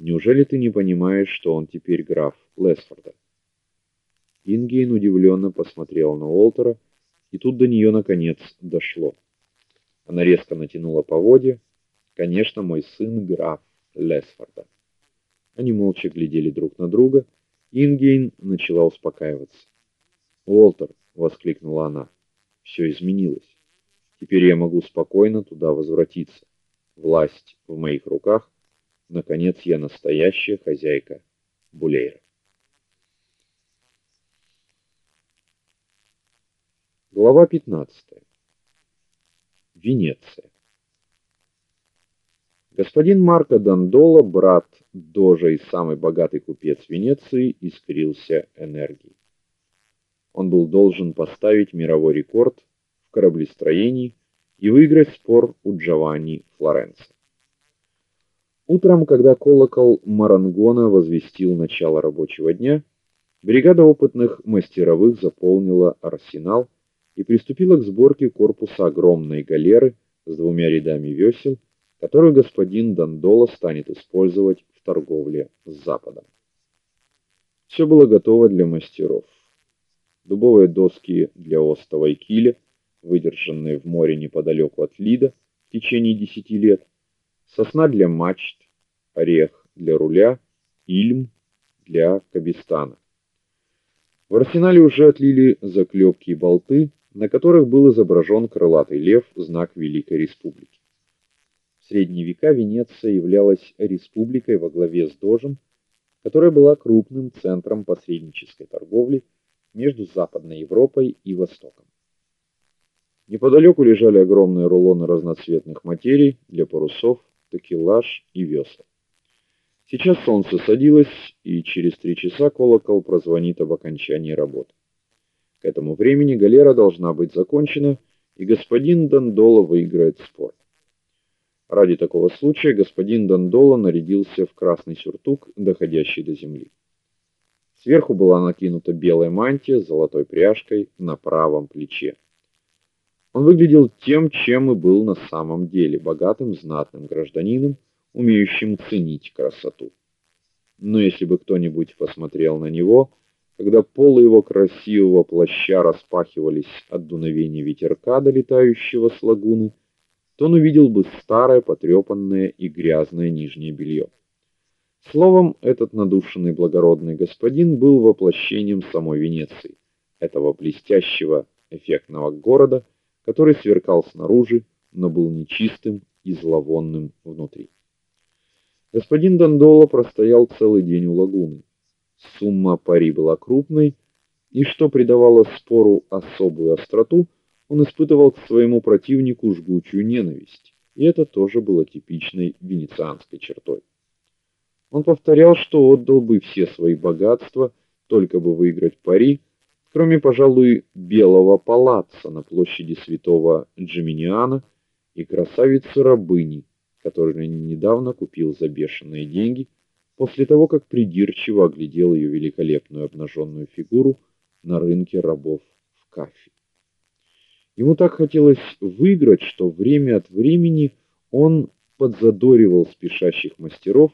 Неужели ты не понимаешь, что он теперь граф Лесфорда? Ингейн удивленно посмотрела на Уолтера, и тут до нее наконец дошло. Она резко натянула поводья. Конечно, мой сын граф Лесфорда. Они молча глядели друг на друга. Ингейн начала успокаиваться. "Уолтер", воскликнула она. «Все изменилось. Теперь я могу спокойно туда возвратиться. Власть в моих руках. Наконец я настоящая хозяйка Булейра". Глава 15. Венеция. Господин Марко Дандола, брат Дожа и самый богатый купец Венеции, искрился энергией. Он был должен поставить мировой рекорд в кораблестроении и выиграть спор у Джованни Флоренци. Утром, когда колокол Марангона возвестил начало рабочего дня, бригада опытных мастеровых заполнила арсенал и приступила к сборке корпуса огромной галеры с двумя рядами весел, которую господин Дандола станет использовать в торговле с Западом. Все было готово для мастеров. Дубовые доски для остова и киля, выдержанные в море неподалеку от Лида в течение десяти лет, сосна для мачт, орех для руля, ильм для кабестана. В арсенале уже отлили заклепки и болты, на которых был изображен крылатый лев, знак Великой Республики. В средние века Венеция являлась республикой во главе с Дожем, которая была крупным центром посреднической торговли между Западной Европой и Востоком. Неподалеку лежали огромные рулоны разноцветных материй для парусов, такелаж и весел. Сейчас солнце садилось, и через три часа колокол прозвонит об окончании работы. К этому времени галера должна быть закончена, и господин Дандола выиграет спор. Ради такого случая господин Дандола нарядился в красный сюртук, доходящий до земли. Сверху была накинута белая мантия с золотой пряжкой на правом плече. Он выглядел тем, чем и был на самом деле, богатым, знатным гражданином, умеющим ценить красоту. Но если бы кто-нибудь посмотрел на него, когда полы его красивого плаща распахивались от дуновения ветерка, долетающего с лагуны, то он увидел бы старое, потрепанное и грязное нижнее белье. Словом, этот надушенный благородный господин был воплощением самой Венеции, этого блестящего, эффектного города, который сверкал снаружи, но был нечистым и зловонным внутри. Господин Дандола простоял целый день у лагуны. Сумма пари была крупной, и что придавало спору особую остроту, он испытывал к своему противнику жгучую ненависть. И это тоже было типичной венецианской чертой. Он повторял, что отдал бы все свои богатства, только бы выиграть пари, кроме, пожалуй, белого палаца на площади Святого Джиминиана и красавицы-рабыни, которую недавно купил за бешеные деньги после того, как придирчиво оглядел ее великолепную обнаженную фигуру на рынке рабов в Кафе. Ему так хотелось выиграть, что время от времени он подзадоривал спешащих мастеров,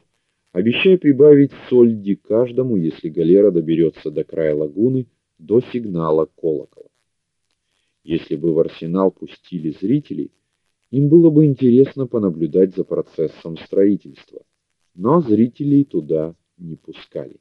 обещая прибавить сольди каждому, если галера доберется до края лагуны до сигнала колокола. Если бы в арсенал пустили зрителей, им было бы интересно понаблюдать за процессом строительства но зрителей туда не пускали.